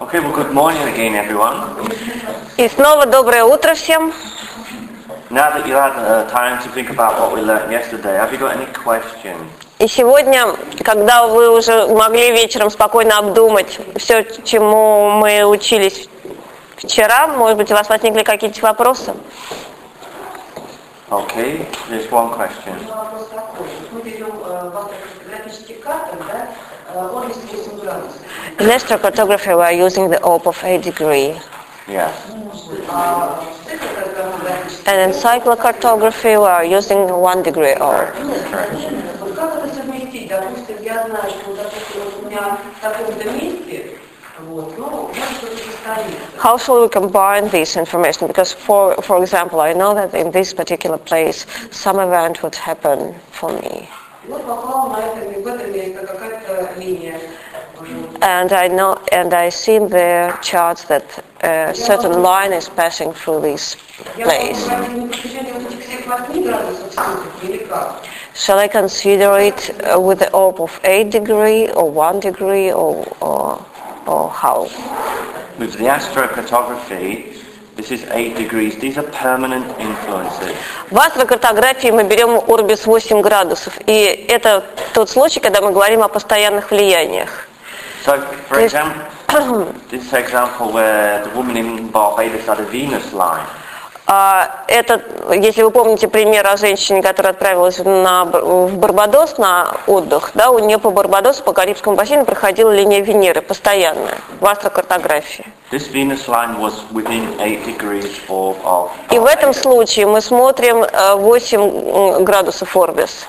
Okay, well, good morning again, everyone. И снова доброе утро всем. Now that you had uh, time to think about what we learned yesterday, have you got any questions? И сегодня, когда вы уже могли вечером спокойно обдумать все, чему мы учились вчера, может быть, у вас возникли какие-то вопросы? Okay, there's one question. Мы берем э, в астрокартографических картах, да, э, 8 градусов. In astrocartography we are using the orb of 8 degree. Yes. А в циклокартографических And in cyclocartography we are using 1 degree orb. вот как это совместить? Допустим, я знаю, что, допустим, вот у меня в таком-то месте, вот, ну, может что-то состоится. How shall we combine this information? Because, for, for example, I know that in this particular place some event would happen for me. And I know, and I see in the charts that a certain line is passing through this Я могу place. брать не подключение вот этих всех 8 градусов ссылки или как? Shall I consider it uh, with the orb of 8 degree or 1 degree or, or, or how? With the astrocartography, this is 8 degrees. These are permanent influences. В астрокартографии мы берем орбис 8 градусов, и это тот случай, когда мы говорим о постоянных влияниях. So, for Yes. example, this example where the woman in Barbados had a Venus line. А Это, если вы помните пример о женщине, которая отправилась на, в Барбадос на отдых, да, у нее по Барбадосу, по Карибскому бассейну проходила линия Венеры постоянная в астрокартографии. This Venus line was within 8 degrees of, of И в этом случае мы смотрим э, 8 градусов орбис.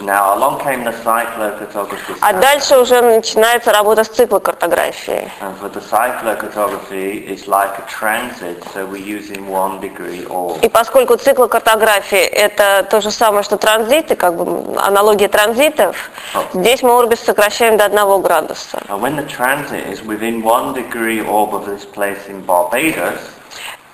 Now, along came the cyclocartography. А дальше уже начинается работа с циклокартографией. And for the cyclocartography, it's like a transit, so we're using one degree or И поскольку циклокартография это то же самое, что транзиты, как бы аналогия транзитов, здесь мы орбис сокращаем до 1 градуса. And when the transit is within one degree orb of this place in Barbados,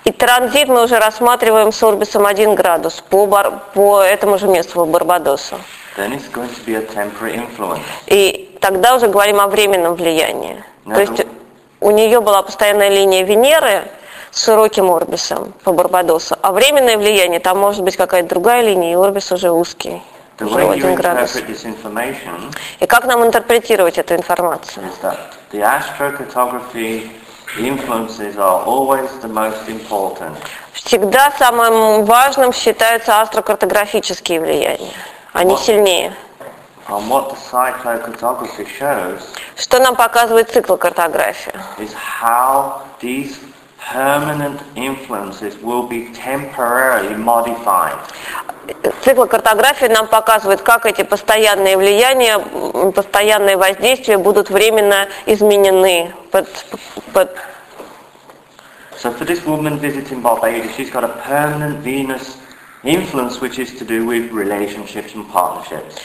И транзит мы уже рассматриваем с орбисом 1 градус по, Бар- по этому же месту, Барбадосу. then it's going to be a temporary influence. И тогда уже говорим о временном влиянии. Ну, То есть у нее была постоянная линия Венеры с широким орбисом по Барбадосу, а временное влияние, там может быть какая-то другая линия, и орбис уже узкий, уже 1 градус. И как нам интерпретировать эту информацию? Всегда самым важным считаются астрокартографические влияния. Они сильнее. What the cyclocartography shows Что нам показывает циклокартография? is how these permanent influences will be temporarily modified. Циклокартография нам показывает, как эти постоянные влияния, м, постоянные воздействия будут временно изменены под, под- So for this woman visiting Barbados, she's got a permanent Venus influence which is to do with relationships and partnerships.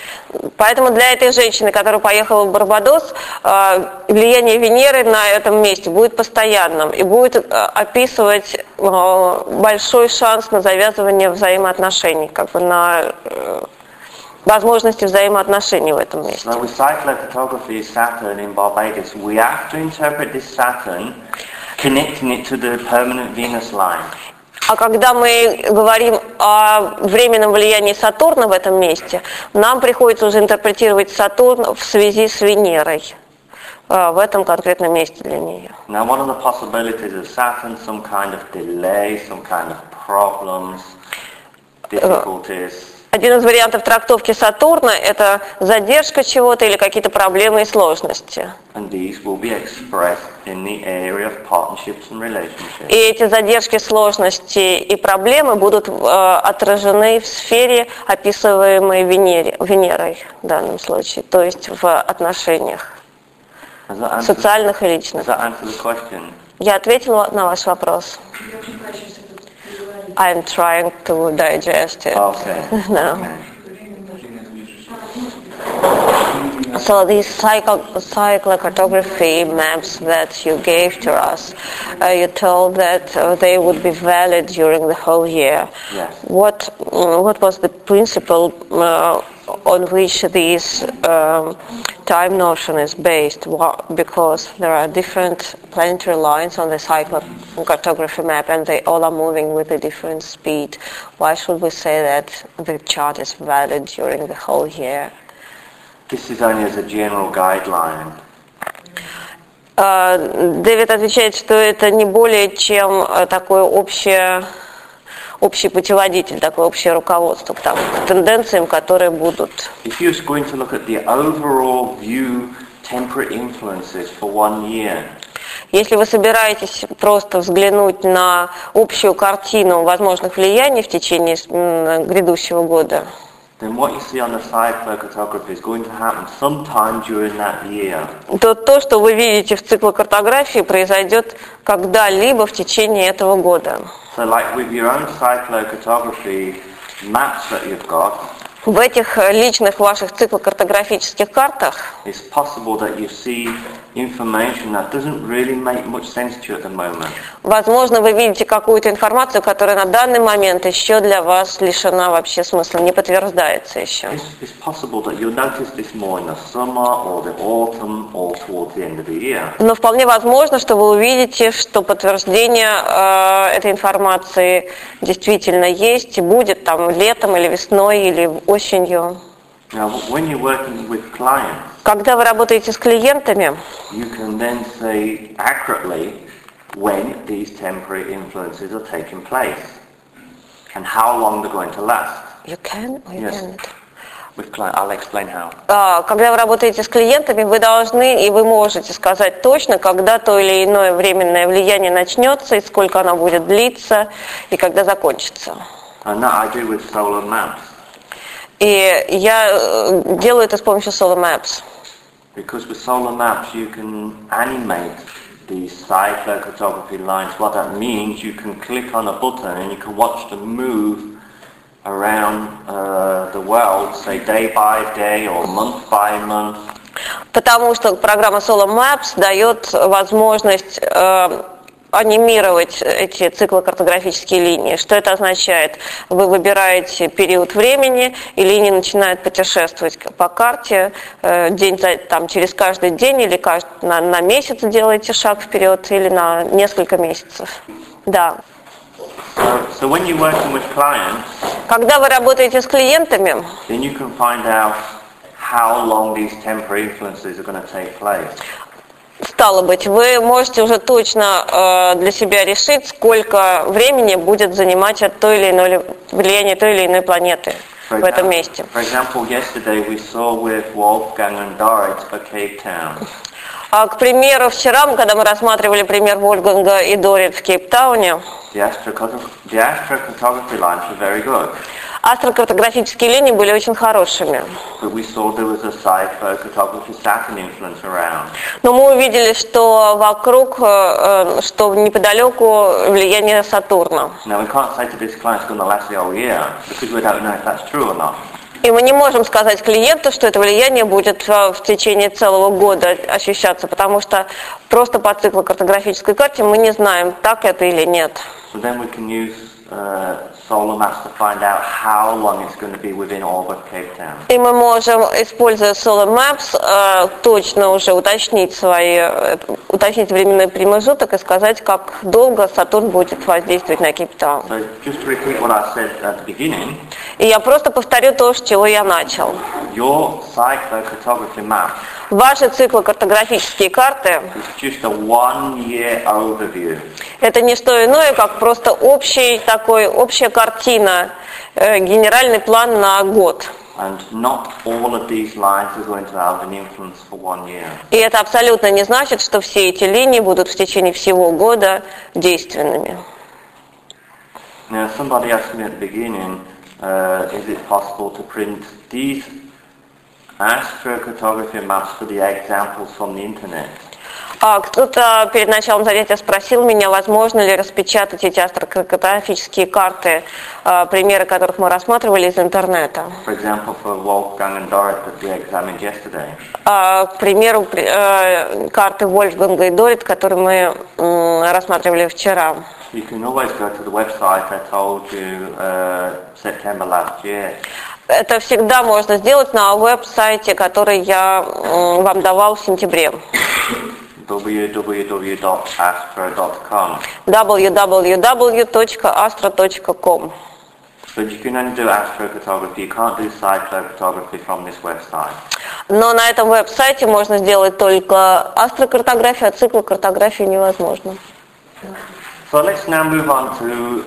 Поэтому для этой женщины, которая поехала в Барбадос, э, влияние Венеры на этом месте будет постоянным и будет э, описывать э, большой шанс на завязывание взаимоотношений, как бы на возможности взаимоотношений в этом месте. So with cyclocartography Saturn in Barbados, we have to interpret this Saturn connecting it to the permanent Venus line. А когда мы говорим о временном влиянии Сатурна в этом месте, нам приходится уже интерпретировать Сатурн в связи с Венерой э, в этом конкретном месте для нее. Now one of the possibilities of Saturn, some kind of delay, some kind of problems, difficulties. Один из вариантов трактовки Сатурна – это задержка чего-то или какие-то проблемы и сложности. И эти задержки, сложности и проблемы будут э, отражены в сфере, описываемой Венере, Венерой в данном случае, то есть в отношениях социальных и личных. Я ответила на ваш вопрос. Я I'm trying to digest it. Okay. No. okay. So these cycle, cyclocartography maps that you gave to us, uh, you told that uh, they would be valid during the whole year. Yes. What mm, what was the principle uh, on which this um, time notion is based, wha- because there are different planetary lines on the cyclocartography map and they all are moving with a different speed. Why should we say that the chart is valid during the whole year? This is only as a general guideline. А, Дэвид отвечает, что это не более чем э, такое общее, общий путеводитель, такое общее руководство к, там, к тенденциям, которые будут. If you're going to look at the overall view temperate influences for one year, Если вы собираетесь просто взглянуть на общую картину возможных влияний в течение грядущего года, то то, что вы видите в циклокартографии, произойдет когда-либо в течение этого года. So like with your own cyclocartography maps that you've got, В этих э, личных ваших циклокартографических картах really. Возможно, вы видите какую-то информацию, которая на данный момент еще для вас лишена вообще смысла, не подтверждается еще. It's, it's. Но вполне возможно, что вы увидите, что подтверждение э, этой информации действительно есть и будет там летом или весной или осенью. Now, when you're working with clients, Когда вы работаете с клиентами, you can then say accurately when these temporary influences are taking place and how long they're going to last. you can or you Yes. cannot? With client, I'll explain how. А, Когда вы работаете с клиентами, вы должны и вы можете сказать точно, когда то или иное временное влияние начнется, и сколько оно будет длиться, и когда закончится. And that I do with solar maps И я э, делаю это с помощью Solar Maps. because with solar maps you can animate these cyclocartography lines. What that means, you can click on a button and you can watch them move around uh, the world, say day by day or month by month. Потому что программа Solar Maps дает возможность э, анимировать эти циклокартографические линии. Что это означает? Вы выбираете период времени, и линии начинают путешествовать по карте э, день там, через каждый день или кажд- на, на месяц делаете шаг вперед или на несколько месяцев. Да. So when you're working with clients, Когда вы работаете с клиентами, then you can find out how long these temporary influences are going to take place. Стало быть, вы можете уже точно э, для себя решить, сколько времени будет занимать от той или иной влияние той или иной планеты For в этом месте. For example, yesterday we saw with Wolfgang and Dorit for Cape Town. А, к примеру, вчера, когда мы рассматривали пример Вольфганга и Дорит в Кейптауне, the astrocartography lines were very good, астрокартографические линии были очень хорошими. Но мы увидели, что вокруг, э, э, что неподалеку влияние Сатурна. И мы не можем сказать клиенту, что это влияние будет э, в течение целого года ощущаться, потому что просто по циклокартографической карте мы не знаем, так это или нет. So then we can use uh. И мы можем, используя Solar Maps, э, точно уже уточнить свои, э, уточнить временной промежуток и сказать, как долго Сатурн будет воздействовать на Кейптаун. So just to repeat what I said at the beginning, И я просто повторю то, с чего я начал. your cyclocartography map Ваши карты a one-year overview. – это не что иное, как просто общий такой, общая картина, э, генеральный план на год. И это абсолютно не значит, что все эти линии будут в течение всего года действенными. Now, somebody asked me at the beginning, uh, is it possible to print these А кто-то перед началом занятия спросил меня, возможно ли распечатать эти астрокартографические карты, э, примеры которых мы рассматривали из интернета. For example, for Wolfgang and Dorit that we examined yesterday. А, К примеру, при- э, карты Вольфганга и Дорит, которые мы рассматривали вчера. You can always go to the website I told you uh, September last year. Это всегда можно сделать на веб-сайте, который я вам давал в сентябре. www.astro.com. www.astro.com But you can only do astrophotography. You can't do cyclo photography from this website. Но на этом веб-сайте можно сделать только астрокартографию, а циклокартографию невозможно. So let's now move on to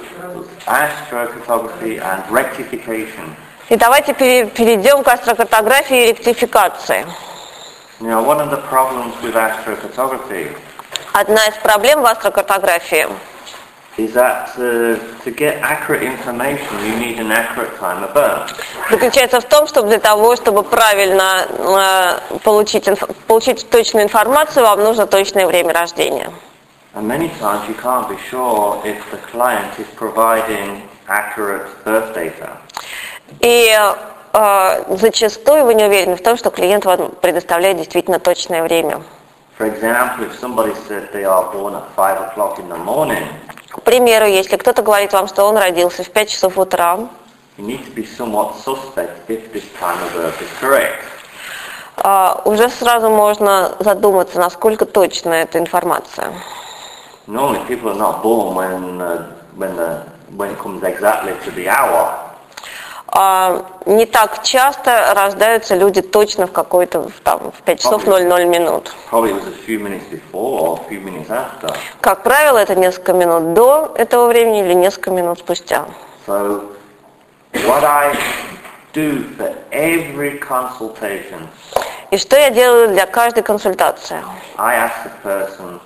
astrophotography and rectification. И давайте пере- перейдем к астрокартографии и ректификации. Now, one of the problems with astrophotography Одна из проблем в астрокартографии is that uh, to get accurate information, you need an accurate time of birth. заключается в том, что для того, чтобы правильно э, получить, инф- получить точную информацию, вам нужно точное время рождения. And many times you can't be sure if the client is providing accurate birth data. И э, зачастую вы не уверены в том, что клиент вам предоставляет действительно точное время. For example, if somebody said they are born at 5 o'clock in the morning, К примеру, если кто-то говорит вам, что он родился в 5 часов утра, you need to be somewhat suspect if this time of birth is correct. э, уже сразу можно задуматься, насколько точна эта информация. Normally people are not born when, uh, when, the, when it comes exactly to the hour. А, Не так часто рождаются люди точно в какой-то там, в 5 часов 00 минут. Как правило, это несколько минут до этого времени или несколько минут спустя. So what I do for every consultation, И что я делаю для каждой консультации? I ask the person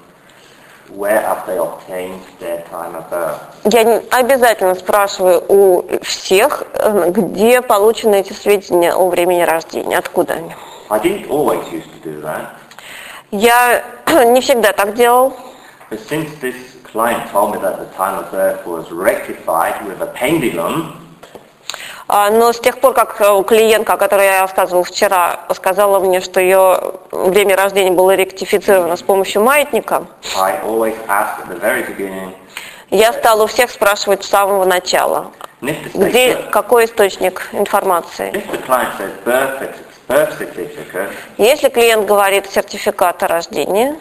where have they obtained their time of birth. Я обязательно спрашиваю у всех, э, где получены эти сведения о времени рождения, откуда они. I didn't always used to do that, Я не всегда так делал, but since this client told me that the time of birth was rectified with a pendulum, А, Но с тех пор, как э, клиентка, о которой я рассказывал вчера, сказала мне, что ее время рождения было ректифицировано с помощью маятника, я стала у всех спрашивать с самого начала, где, какой источник информации. Если клиент говорит сертификат о рождении,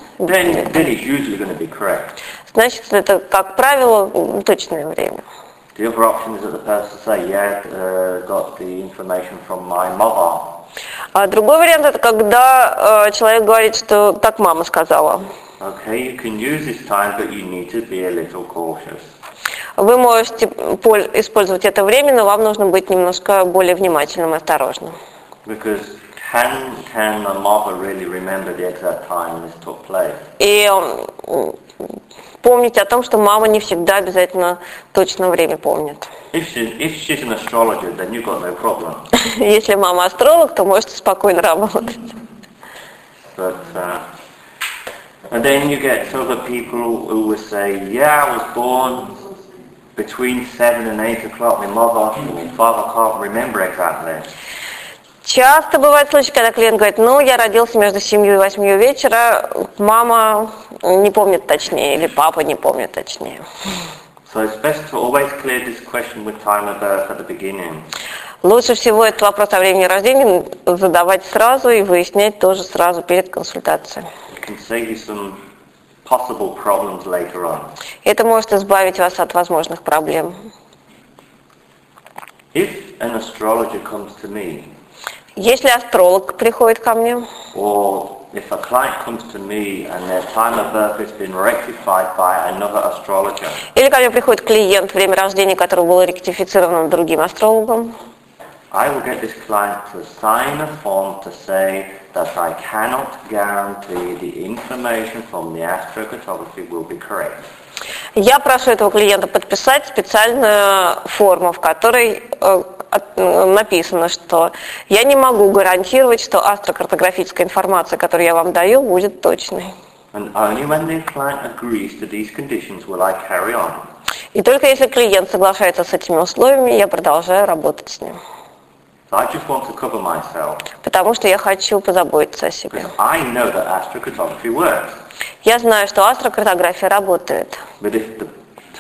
значит, это, как правило, точное время. The other option is that the person say, yeah, uh, got the information from my mother. А другой вариант это когда э, человек говорит, что так мама сказала. Okay, you can use this time, but you need to be a little cautious. Вы можете поль- использовать это время, но вам нужно быть немножко более внимательным и осторожным. Because can, can a mother really remember the exact time this took place? И м, помните о том, что мама не всегда обязательно точно время помнит. If, she, if she's an astrologer, then you've got no problem. Если мама астролог, то можете спокойно работать. But, uh, and then you get other people who will say, yeah, I was born between 7 and 8 o'clock. My mother, my father can't remember exactly. Часто бывают случаи, когда клиент говорит, ну, я родился между 7 и 8 вечера, мама не помнит точнее, или папа не помнит точнее. So it's best to always clear this question with time of birth at the beginning. Лучше всего этот вопрос о времени рождения задавать сразу и выяснять тоже сразу перед консультацией. It can save you some possible problems later on. Это может избавить вас от возможных проблем. If an astrologer comes to me, Если астролог приходит ко мне, or if a client comes to me and their time of birth has been rectified by another astrologer, или ко мне приходит клиент, время рождения которого было ректифицировано другим астрологом, I will get this client to sign a form to say that I cannot guarantee the information from the astrocartography will be correct. я прошу этого клиента подписать специальную форму, в которой э, от- э, написано, что я не могу гарантировать, что астрокартографическая информация, которую я вам даю, будет точной. И только если клиент соглашается с этими условиями, я продолжаю работать с ним. So I just want to cover myself. Потому что я хочу позаботиться о себе. I know that astrocartography works. Я знаю, что астрокартография работает. But if the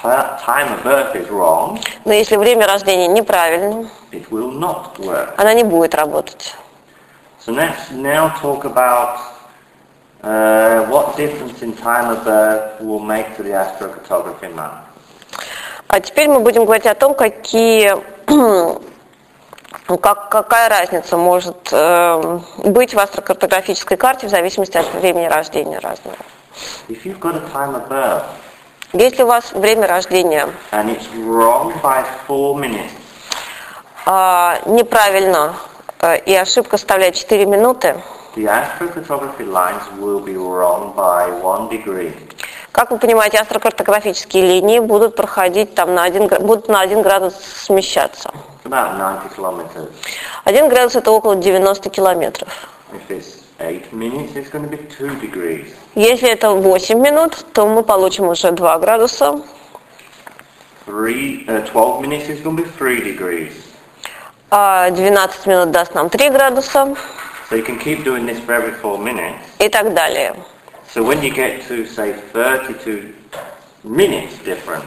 ti time of birth is wrong, Но если время рождения неправильно, it will not work. она не будет работать. So let's now talk about uh, what difference in time of birth will make to the astrocartography map. А теперь мы будем говорить о том, какие, как, какая разница может э, быть в астрокартографической карте в зависимости от времени рождения разного. If you've got a time of birth Если у вас время рождения and it's wrong by four minutes, а, неправильно э, и ошибка составляет 4 минуты, the astrocartography lines will be wrong by one degree. как вы понимаете, астрокартографические линии будут проходить там на 1, будут на 1 градус смещаться. It's about 90 kilometers. 1 градус это около 90 километров. If it's Если это 8 минут, то мы получим уже 2 градуса. Three, uh, 12 minutes is going to be three degrees. А 12 минут даст нам 3 градуса So you can keep doing this for every four minutes. и так далее. So when you get to, say, 32 minutes difference,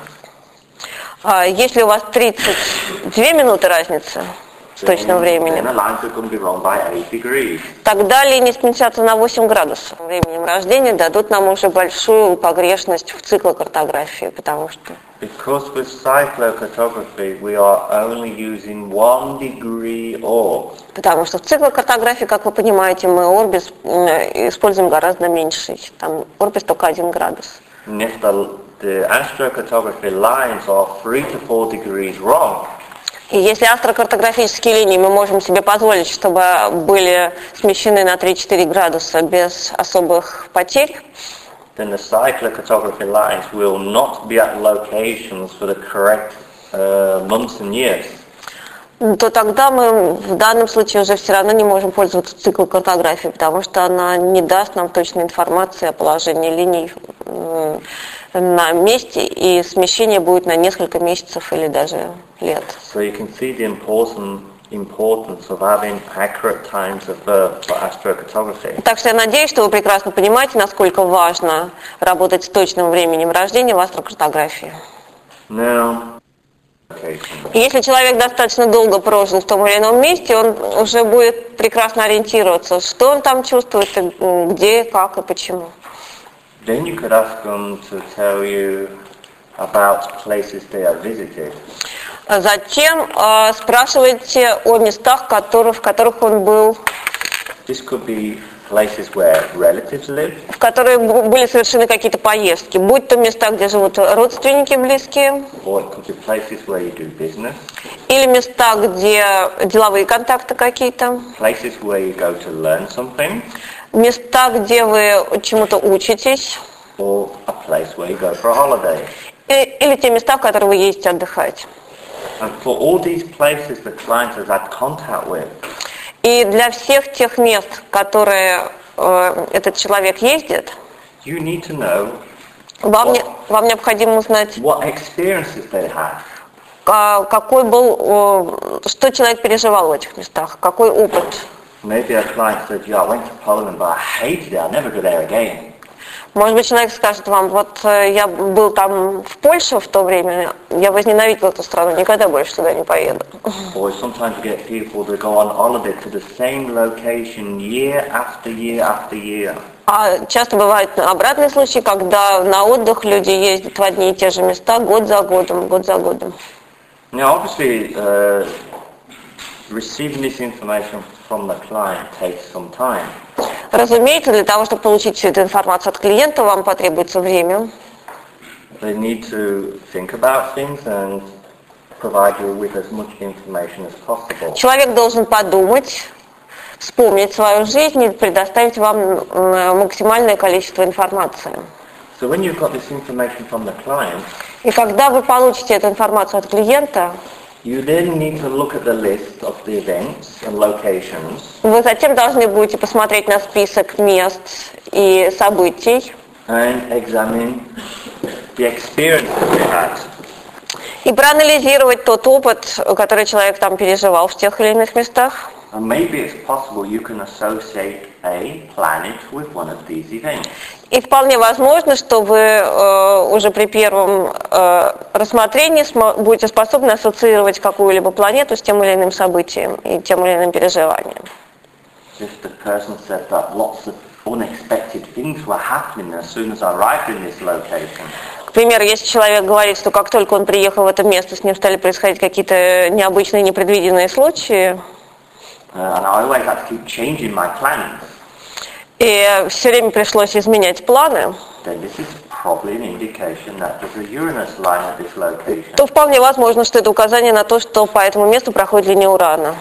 А Если у вас 32 минуты разницы by 8 degrees. тогда линии сместятся на 8 градусов. Временем рождения дадут нам уже большую погрешность в циклокартографии, потому что Because with cyclocartography we are only using one degree orbs. Потому что в циклокартографии, как вы понимаете, мы орбис используем гораздо меньший. Там орбис только 1 градус. The, the astrocartography lines are 3 to 4 degrees wrong, И если астрокартографические линии мы можем себе позволить, чтобы были смещены на 3-4 градуса без особых потерь, then the cyclocartography lines will not be at locations for the correct uh, months and years. То тогда мы в данном случае уже все равно не можем пользоваться циклокартографией, потому что она не даст нам точной информации о положении линий на месте, и смещение будет на несколько месяцев или даже лет. So you can see the important importance of having accurate times of birth for astrocartography. Так что я надеюсь, что вы прекрасно понимаете, насколько важно работать с точным временем рождения в астрокартографии. Now, если человек достаточно долго прожил в том или ином месте, он уже будет прекрасно ориентироваться, что он там чувствует, м, где, как и почему. Then you could ask them to tell you about places they have visited. А Затем э, спрашивайте о местах, которые, в которых он был, This could be places where relatives live, в которые были совершены какие-то поездки, будь то места, где живут родственники близкие, or it could be places where you do business, или места, где деловые контакты какие-то, места, где вы чему-то учитесь, или те места, в которые вы ездите отдыхать. And for all these places the client has had contact with, И для всех тех мест, которые э, этот человек ездит, you need to know вам, не- вам необходимо узнать, what experiences they had. какой был, что человек переживал в этих местах, какой опыт. Maybe a client said, yeah, I went to Poland, but I hated it. I'll never go there again. Может быть, человек скажет вам, вот э, я был там в Польше в то время, я возненавидел эту страну, никогда больше туда не поеду. Or sometimes you get people that go on holiday to the same location year after year after year. А часто бывают обратные случаи, когда на отдых люди ездят в одни и те же места год за годом, год за годом. Now, obviously, uh, receiving this information from the client takes some time. Разумеется, для того, чтобы получить всю эту информацию от клиента, вам потребуется время. They need to think about things and provide you with as much information as possible. Человек должен подумать, вспомнить свою жизнь и предоставить вам максимальное количество информации. So when you've got this information from the client, И когда вы получите эту информацию от клиента, you then need to look at the list of вы затем должны будете посмотреть на список мест и событий. И проанализировать тот опыт, который человек там переживал в тех или иных местах. And maybe it's possible you can associate a planet with one of these events. И вполне возможно, что вы э, уже при первом э, рассмотрении смо- будете способны ассоциировать какую-либо планету с тем или иным событием и тем или иным переживанием. If the person said that lots of unexpected things were happening as soon as I arrived in this location, К примеру, если человек говорит, что как только он приехал в это место, с ним стали происходить какие-то необычные, непредвиденные случаи, и все время пришлось изменять планы, то вполне возможно, что это указание на то, что по этому месту проходит линия Урана.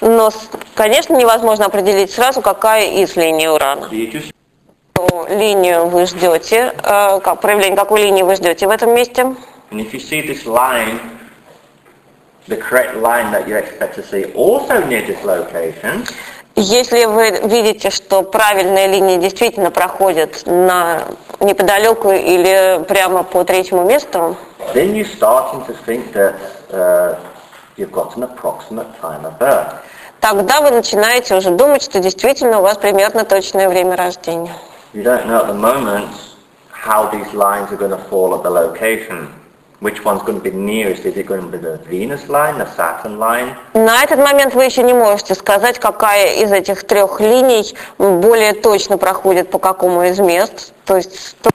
Но, конечно, невозможно определить сразу, какая из линий Урана. Линию вы ждете, э, как, проявление какой линии вы ждете в этом месте. And if you see this line, the correct line that you expect to see also near this location, Если вы видите, что правильная линия действительно проходит на неподалеку или прямо по третьему месту, then you're starting to think that uh, you've got an approximate time of birth. тогда вы начинаете уже думать, что действительно у вас примерно точное время рождения. You don't know at the moment how these lines are going to fall at the location. Which one's going to be nearest? Is it going to be the Venus line, the Saturn line? На этот момент вы еще не можете сказать, какая из этих трех линий более точно проходит по какому из мест. То есть стоит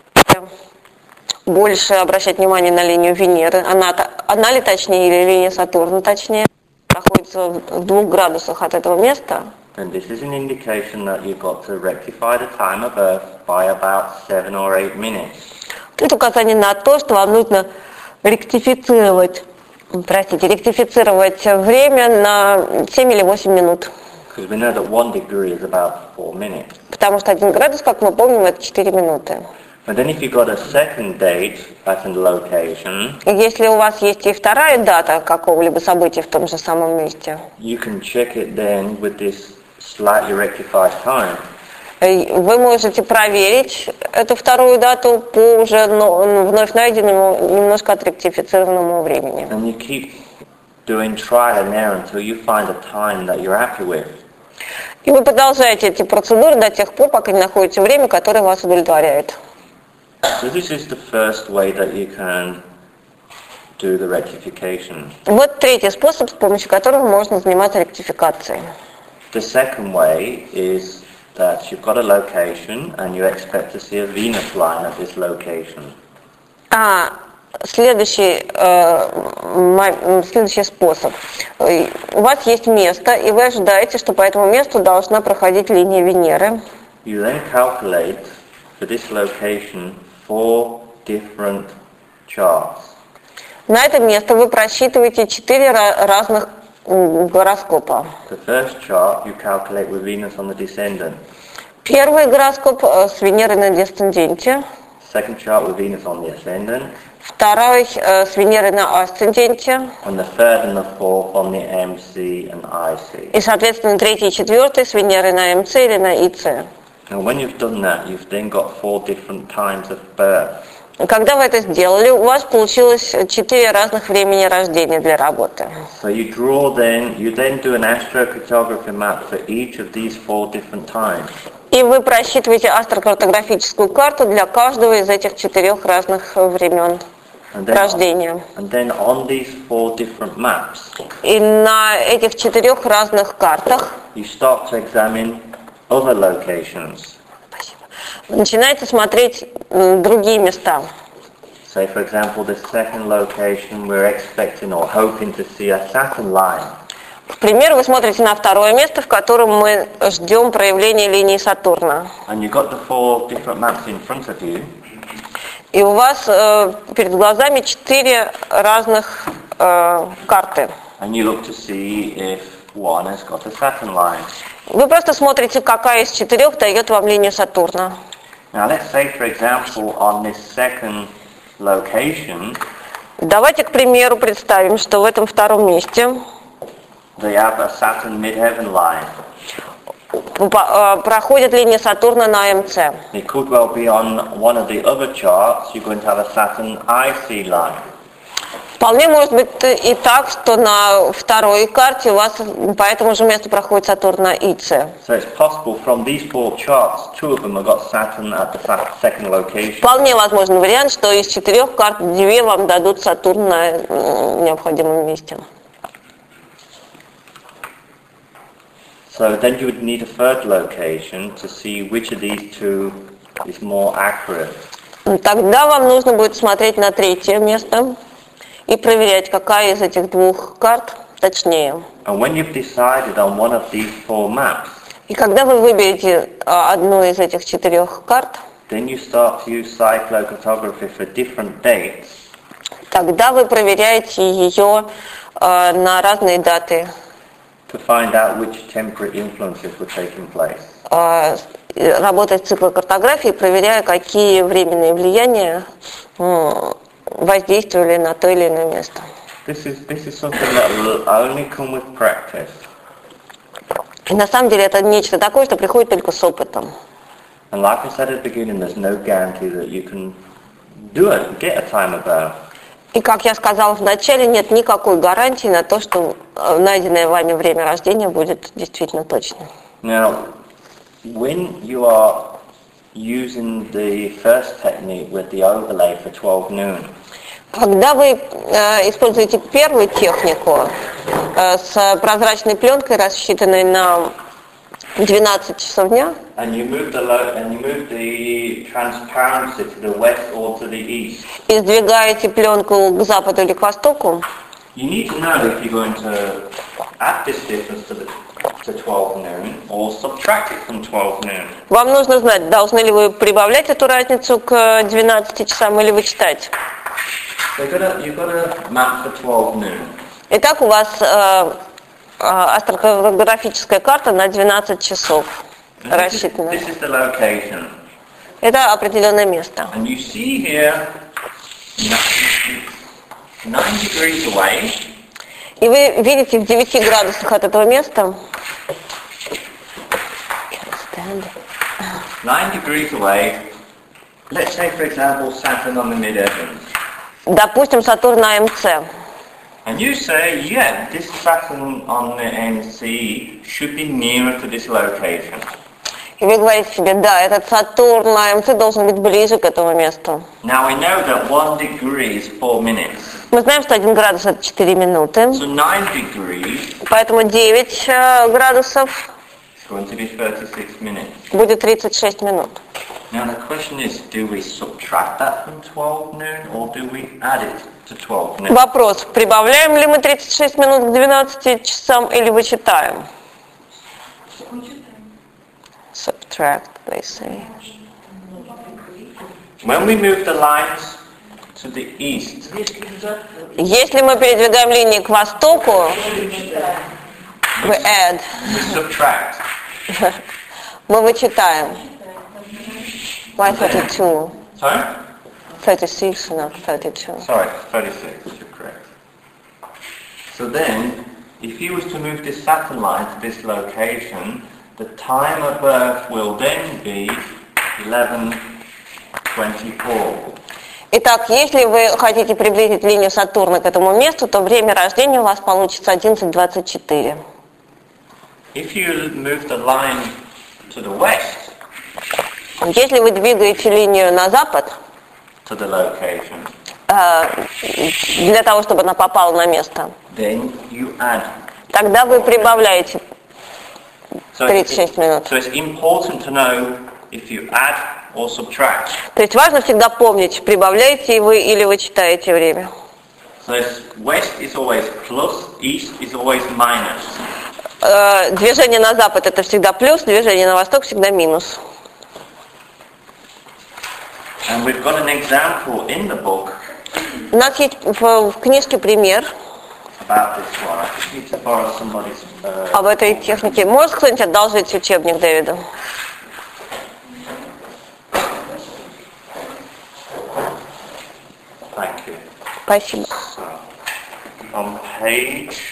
больше обращать внимание на линию Венеры. Она, она ли точнее или линия Сатурна точнее? Находится в двух градусах от этого места. And this is an indication that you've got to rectify the time of birth by about seven or eight minutes. Это указание на то, что вам нужно ректифицировать, простите, ректифицировать время на 7 или 8 минут. Потому что один градус, как мы помним, это 4 минуты. And then if you've got a second date at a location, Если у вас есть и вторая дата какого-либо события в том же самом месте, you can check it then with this slightly rectified time. Э, вы можете проверить эту вторую дату по уже но- вновь найденному, немножко отректифицированному времени. And you keep doing trial and error until you find a time that you're happy with. И вы продолжаете эти процедуры до тех пор, пока не находите время, которое вас удовлетворяет. So this is the first way that you can do the rectification. Вот третий способ, с помощью которого можно заниматься ректификацией. The second way is that you've got a location and you expect to see a Venus line at this location. А следующий, э, следующий способ. Э, У вас есть место, и вы ожидаете, что по этому месту должна проходить линия Венеры. You then calculate for this location four different charts. На это место вы просчитываете четыре ра- разных гороскопа. The first chart you calculate with Venus on the descendant. Первый гороскоп э, с Венерой на десценденте, Second chart with Venus on the ascendant. второй э, с Венерой на асценденте, And the third and the fourth on the MC and IC. и, соответственно, третий и четвертый с Венерой на МЦ или на ИЦ. Now when you've done that, you've then got four different times of birth. Когда вы это сделали, у вас получилось четыре разных времени рождения для работы. So you draw then, you then do an astrocartography map for each of these four different times. И вы просчитываете астрокартографическую карту для каждого из этих четырех разных времен And then, рождения. and then on these four different maps, И на этих четырех разных картах you start to examine other locations. Начинаете смотреть другие места. Say, for example, the second location, we're expecting or hoping to see a Saturn line. К примеру, вы смотрите на второе место, в котором мы ждем проявления линии Сатурна. And you've got the four different maps in front of you. И у вас э, перед глазами четыре разных э, карты. And you look to see if one has got a Saturn line. Вы просто смотрите, какая из четырех дает вам линию Сатурна. Now let's say, for example, on this second location, Давайте, к примеру, представим, что в этом втором месте they have a Saturn midheaven line. э, проходит линия Сатурна на МЦ. It could well be on one of the other charts, you're going to have a Saturn IC line. Вполне может быть и так, что на второй карте у вас по этому же месту проходит Сатурн на Ице. Вполне возможный вариант, что из четырех карт две вам дадут Сатурн на необходимом месте. So then you would need a third location to see which of these two is more accurate. Тогда вам нужно будет смотреть на третье место и проверять, какая из этих двух карт точнее. Maps, И когда вы выберете а, одну из этих четырех карт, then you start to use cyclocartography for different dates тогда вы проверяете ее а, на разные даты. to find out which temporary influences were taking place. А, Работать с циклокартографией, проверяя, какие временные влияния м, воздействовали на то или иное место. This is, this is something that will only come with practice. И на самом деле это нечто такое, что приходит только с опытом. And like I said at the beginning, there's no guarantee that you can do it, get a timer there. И, как я сказала вначале, нет никакой гарантии на то, что э, найденное вами время рождения будет действительно точным. Now, when you are using the first technique with the overlay for 12 noon, Когда вы э, используете первую технику э, с прозрачной пленкой, рассчитанной на 12 часов дня, и сдвигаете пленку к западу или к востоку, you need to know if you're going to add this difference to, the, to 12 noon or subtract it from 12 noon. вам нужно знать, должны ли вы прибавлять эту разницу к 12 часам или вычитать. So you've got a, you've got a map for 12 noon. Итак, у вас э, э, астрокартографическая карта на 12 часов is, рассчитана. this is the location. Это определенное место. And you see here, nine, nine degrees away, И вы видите в 9 градусах от этого места nine degrees away, let's say for example Saturn on the mid-heavens. Допустим, Сатурн на МЦ. And you say, yeah, this Saturn on the MC should be nearer to this location. И вы говорите себе, да, этот Сатурн на МЦ должен быть ближе к этому месту. Now we know that one degree is four minutes. Мы знаем, что 1 градус это 4 минуты, So nine degrees поэтому 9 э, градусов is going to be 36 minutes. будет 36 минут. Now the question is, do we subtract that from 12 noon or do we add it to 12 noon? Вопрос, прибавляем ли мы 36 минут к 12 часам или вычитаем? Subtract, they say. When we move the lines to the east, Если мы передвигаем линии к востоку, we add, we subtract. мы вычитаем. Why 32? Sorry? 36, not 32. Sorry, 36, you're correct. So then, if you was to move this Saturn line to this location, the time of birth will then be 11.24. Итак, если вы хотите приблизить линию Сатурна к этому месту, то время рождения у вас получится 11.24. If you move the line to the west, Если вы двигаете линию на запад, э, для того, чтобы она попала на место, тогда вы прибавляете So it's, 36 минут. То есть важно всегда помнить, прибавляете вы или вы читаете время. Э, Движение на запад это всегда плюс, движение на восток всегда минус. And we've got an example in the book У нас есть в, в книжке пример about this one. I just need to borrow somebody's. Uh, об этой технике. Может кто-нибудь одолжить учебник Дэвиду? thank you. Спасибо. So, on page.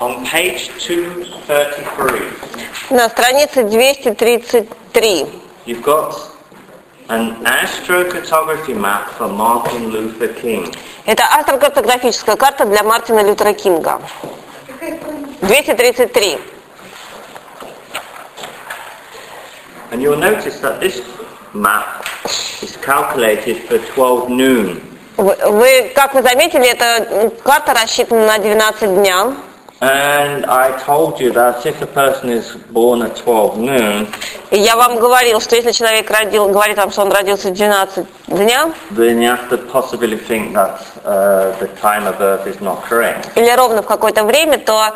on page 233, На странице 233 you've got an astrocartography map for Martin Luther King. это астрокартографическая карта для Мартина Лютера Кинга. 233. And you'll notice that this map is calculated for 12 noon. Вы, как вы заметили, эта карта рассчитана на 12 дня. And I told you that if a person is born at 12 noon, И я вам говорил, что если человек родил, говорит вам, что он родился в 12 дня, then you have to possibly think that uh, the time of birth is not correct. или ровно в какое-то время, то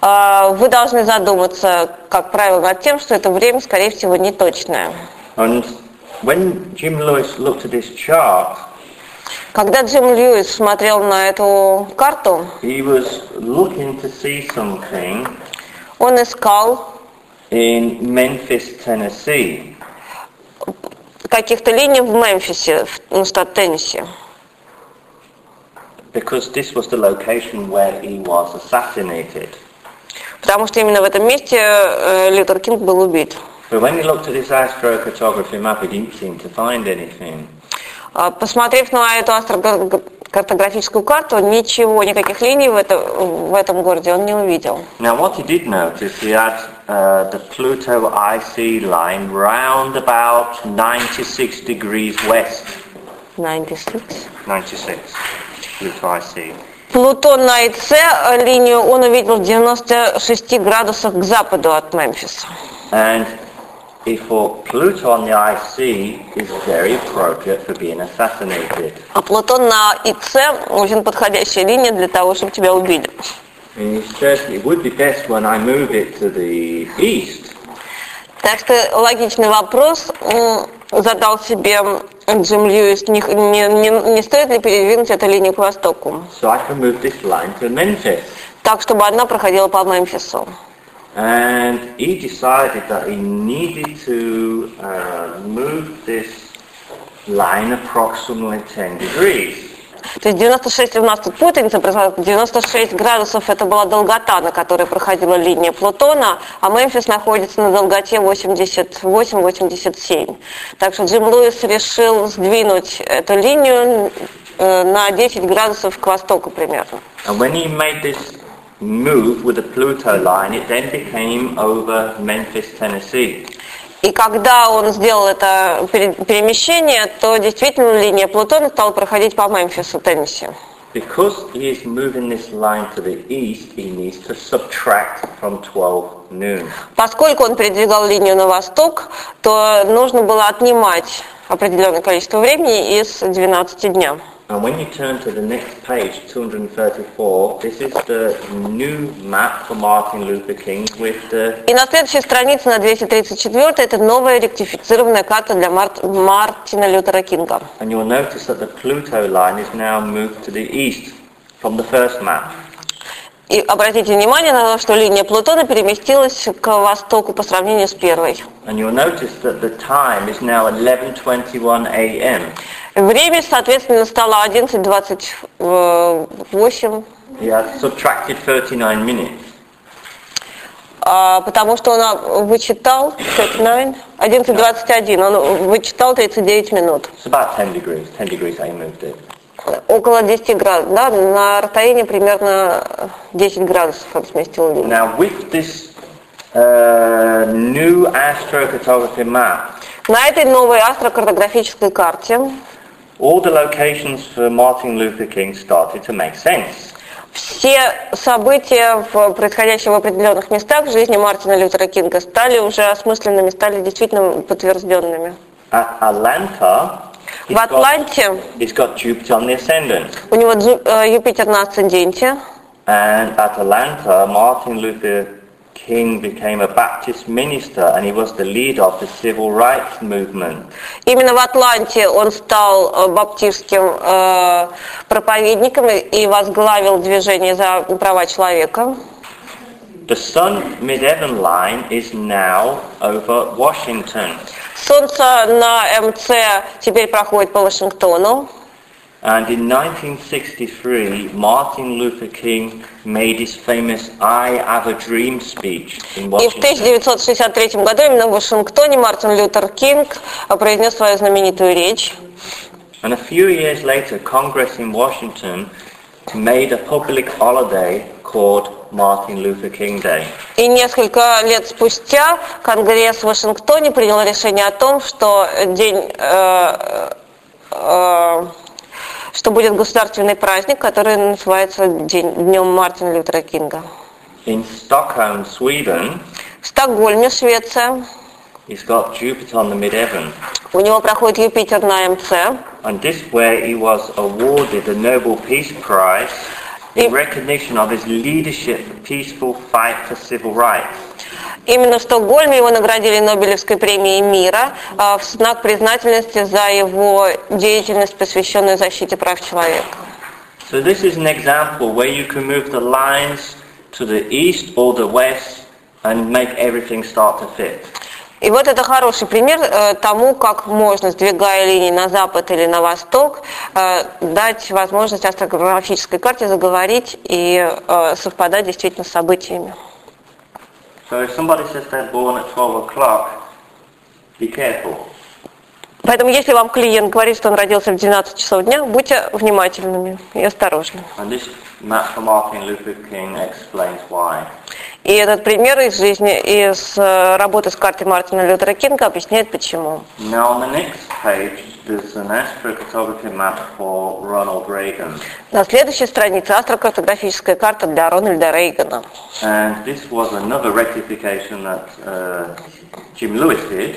э, вы должны задуматься, как правило, над тем, что это время, скорее всего, не точное. And when Jim Lewis looked at this chart, Когда Джим Льюис смотрел на эту карту, he was looking to see something он искал in Memphis, Tennessee. каких-то линий в Мемфисе, в ну, штат Теннесси. Because this was the location where he was assassinated. Потому что именно в этом месте э, Лютер Кинг был убит. But when he looked at this astrocartography map, he didn't seem to find anything. А, Посмотрев на эту астрокартографическую карту, ничего, никаких линий в, это- в этом городе он не увидел. Now, what he did notice, he had uh, the Pluto IC line round about 96 degrees west. 96. 96, Pluto IC. Плутон на ИЦ э, линию он увидел в 96 градусах к западу от Мемфиса. And А Плутон на ИЦ очень подходящая линия для того, чтобы тебя убили. Так что логичный вопрос задал себе Джим Льюис, не, не- не- не стоит ли передвинуть эту линию к востоку, So I can move this line to Memphis. так, чтобы она проходила по Мемфису. And he decided that he needed to uh, move this line approximately 10 degrees. То есть 96 у нас тут путаница произошла. 96 градусов это была долгота, на которой проходила линия Плутона, а Мемфис находится на долготе 88-87. Так что Джим Луис решил сдвинуть эту линию э, на 10 градусов к востоку примерно. And when he made this move with the Pluto line, it then became over Memphis, Tennessee. И когда он сделал это пере- перемещение, то действительно линия Плутона стала проходить по Мемфису, Теннесси. Because he is moving this line to the east, he needs to subtract from 12 noon. Поскольку он передвигал линию на восток, то нужно было отнимать определенное количество времени из 12 дня. And when you turn to the next page, 234, this is the new map for Martin Luther King with the И на следующей странице, на 234, это новая ректифицированная карта для Март- Мартина Лютера Кинга. And you'll notice that the Pluto line is now moved to the east from the first map. И обратите внимание на то, что линия Плутона переместилась к востоку по сравнению с первой. And you'll notice that the time is now 11.21 a.m. Время, соответственно, стало 11.28, He has subtracted 39 minutes. а, потому что он а, вычитал 39, 11.21, он вычитал 39 минут. It's about 10 degrees, 10 degrees I moved it. Около 10 градусов, да, на расстоянии примерно 10 градусов он сместил линию. Now with this uh, new astrocartography map, На этой новой астрокартографической карте all the locations for Martin Luther King started to make sense. все события, в- происходящие в определенных местах в жизни Мартина Лютера Кинга, стали уже осмысленными, стали действительно подтвержденными. At Atlanta, he's В Атланте he's got Jupiter on the ascendant. у него э, Юпитер на асценденте, And at Atlanta, Martin Luther King became a Baptist minister and he was the leader of the civil rights movement. Именно в Атланте он стал э, баптистским э, проповедником и- и возглавил движение за права человека. The Sun Mid-Heaven line is now over Washington. Солнце на МЦ теперь проходит по Вашингтону. And in 1963, Martin Luther King made his famous I Have a Dream speech in И в Washington. 1963 году именно в Вашингтоне Мартин Лютер Кинг э, произнес свою знаменитую речь. And a few years later, Congress in Washington made a public holiday called Martin Luther King Day. И несколько лет спустя Конгресс в Вашингтоне принял решение о том, что день, э, э, что будет государственный праздник, который называется день, Днем Мартина Лютера Кинга. In Stockholm, Sweden, В Стокгольме, Швеция, he's got Jupiter on the mid-heaven. у него проходит Юпитер на МЦ. And this where he was awarded the Nobel Peace Prize in recognition of his leadership peaceful fight for civil rights. Именно в Стокгольме его наградили Нобелевской премией мира а, в знак признательности за его деятельность, посвященную защите прав человека. So this is an example where you can move the lines to the east or the west and make everything start to fit. И вот это хороший пример э, тому, как можно, сдвигая линии на запад или на восток, э, дать возможность астрографической карте заговорить и э, совпадать действительно с событиями. So if somebody says they're born at 12 o'clock, be careful. Поэтому если вам клиент говорит, что он родился в 12 часов дня, будьте внимательными и осторожны. And this from Martin Luther King explains why. И этот пример из жизни, из э, работы с картой Мартина Лютера Кинга объясняет почему. Now on the next page, there's an astrocartography map for Ronald Reagan. На следующей странице астрокартографическая карта для Рональда Рейгана. And this was another rectification that uh, Jim Lewis did.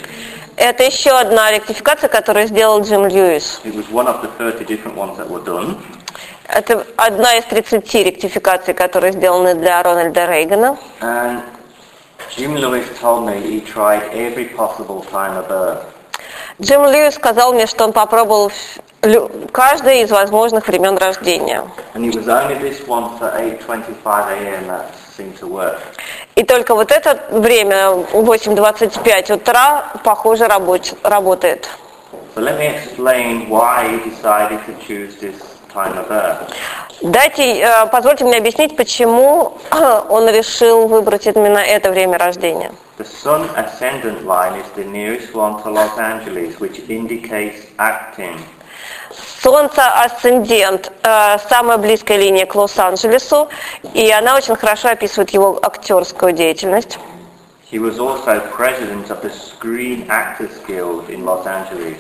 Это еще одна ректификация, которую сделал Джим Льюис. It was one of the 30 different ones that were done. Это одна из 30 ректификаций, которые сделаны для Рональда Рейгана. And Jim Lewis told me he tried every possible time of birth. Джим Льюис сказал мне, что он попробовал каждое из возможных времен рождения. And it was only this one for 8.25 a.m. that seemed to work. И только вот это время, 8.25 утра, похоже, рабоч- работает. So let me explain why he decided to choose this. Дайте, э, позвольте мне объяснить, почему он решил выбрать именно это время рождения. The sun ascendant line is the nearest one to Los Angeles, which indicates acting. Солнце асцендент, э, самая близкая линия к Лос-Анджелесу, и она очень хорошо описывает его актерскую деятельность. He was also president of the Screen Actors Guild in Los Angeles.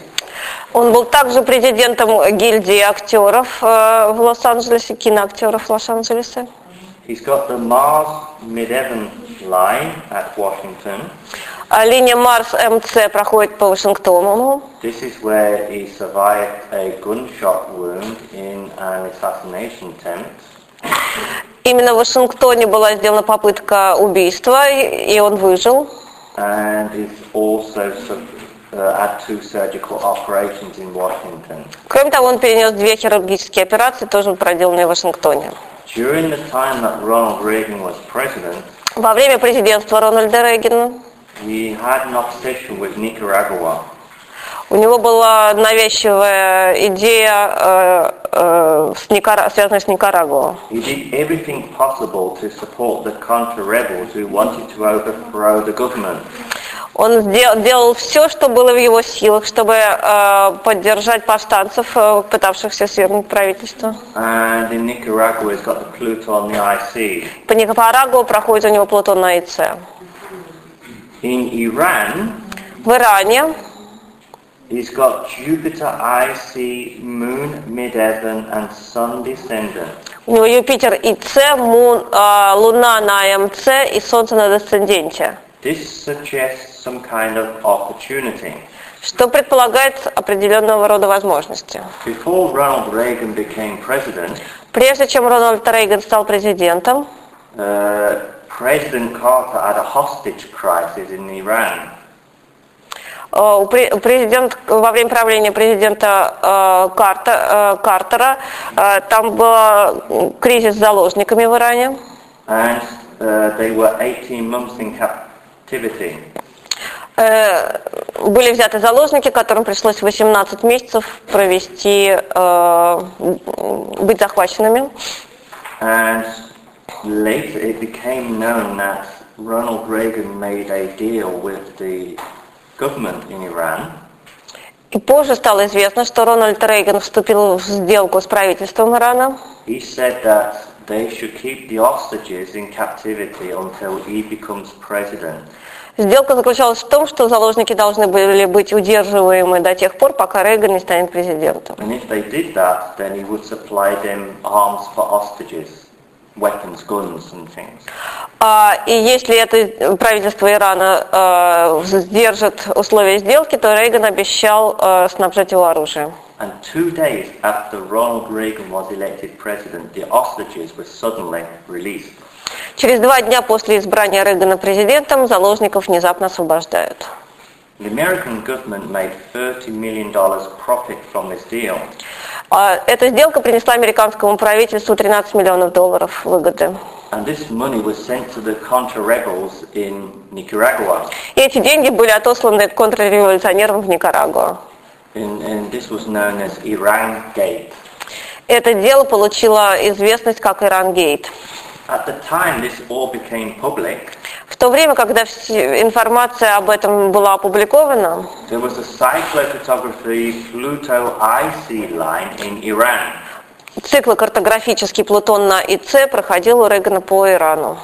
Он был также президентом гильдии актеров э, в Лос-Анджелесе, киноактеров в Лос-Анджелесе. He's got the Mars Midheaven line at Washington. А линия Марс МЦ проходит по Вашингтону. This is where he survived a gunshot wound in an assassination attempt. Именно в Вашингтоне была сделана попытка убийства, и и он выжил. And he's also sub- uh, had two surgical operations in Washington. Кроме того, он перенес две хирургические операции, тоже проделанные в Вашингтоне. During the time that Ronald Reagan was president, Во время президентства Рональда Рейгана he had an obsession with Nicaragua. у него была навязчивая идея, э, э, с Никара- связанная с Никарагуа. Он делал все, что было в его силах, чтобы э, поддержать повстанцев, э, пытавшихся свергнуть правительство. По Никарагуа проходит у него Плутон на ИЦ. In Iran, В Иране he's got Jupiter IC, Moon midheaven, and Sun descendant. у него Юпитер ИЦ, Мун, э, Луна на МЦ и Солнце на десценденте, This suggests some kind of opportunity. что предполагает определенного рода возможности. Before Ronald Reagan became president, Прежде чем Рональд Рейган стал президентом, uh, President Carter had a hostage crisis in Iran. э, у пре- президент, во время правления президента э, Карта- э, Картера э, там был кризис с заложниками в Иране. And uh, they were 18 months in captivity. Э, были взяты заложники, которым пришлось 18 месяцев провести, э, быть захваченными. And later it became known that Ronald Reagan made a deal with the government in Iran И позже стало известно, что Рональд Рейган вступил в сделку с правительством Ирана. He said that they should keep the hostages in captivity until he becomes president. Сделка заключалась в том, что заложники должны были быть удерживаемы до тех пор, пока Рейган не станет президентом. And if they did that, then he would supply them arms for hostages, weapons, guns and things. А, и если это правительство Ирана э, сдержит условия сделки, то Рейган обещал э, снабжать его оружием. And two days after Ronald Reagan was elected president, the hostages were suddenly released. Через два дня после избрания Рейгана президентом заложников внезапно освобождают. The American government made $30 million profit from this deal. А Эта сделка принесла американскому правительству 13 миллионов долларов выгоды. And this money was sent to the Contra rebels in Nicaragua. И эти деньги были отосланы контрреволюционерам в Никарагуа. And, and this was known as Iran Gate. Это дело получило известность как Иран-гейт. At the time this all became public, В то время, когда все- информация об этом была опубликована, there was a cyclophotography Pluto IC line in Iran. Цикл картографический Плутон на ИЦ проходил у Рейгана по Ирану.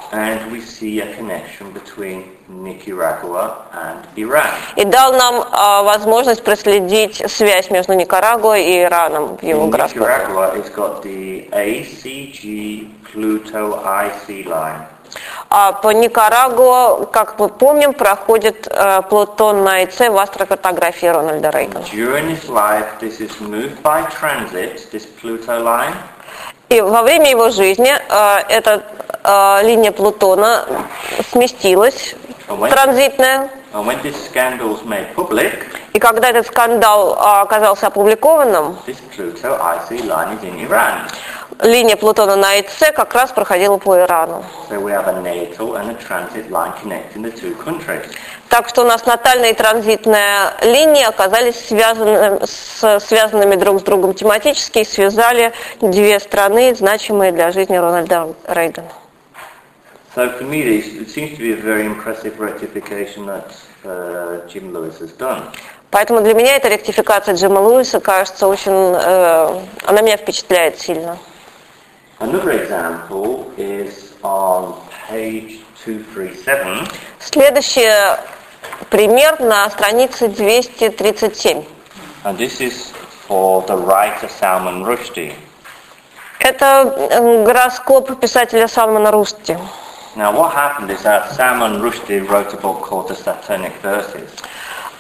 И дал нам а, возможность проследить связь между Никарагуа и Ираном в его гороскопе. А по Никарагуа, как мы помним, проходит э, Плутон на ИЦ в астрокартографии Рональда Рейгана. Life, И во время его жизни э, эта э, линия Плутона сместилась, транзитная. public, И когда этот скандал оказался опубликованным, линия Плутона на ИЦ как раз проходила по Ирану. So. Так что у нас натальная и транзитная линии оказались связаны, с, связанными друг с другом тематически и связали две страны, значимые для жизни Рональда Рейгана. So for me, it seems to be a very impressive rectification that uh, Jim Lewis has done. Поэтому для меня эта ректификация Джима Луиса кажется очень... э, она меня впечатляет сильно. Another example is on page 237. Следующий пример на странице 237. And this is for the writer Salman Rushdie. Это э, гороскоп писателя Салмана Русти. Now what happened is that Salman Rushdie wrote a book called The Satanic Verses.